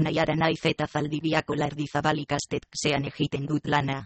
Naiara naiz eta zaldibiako lardizabal ikastetxean egiten dut lana.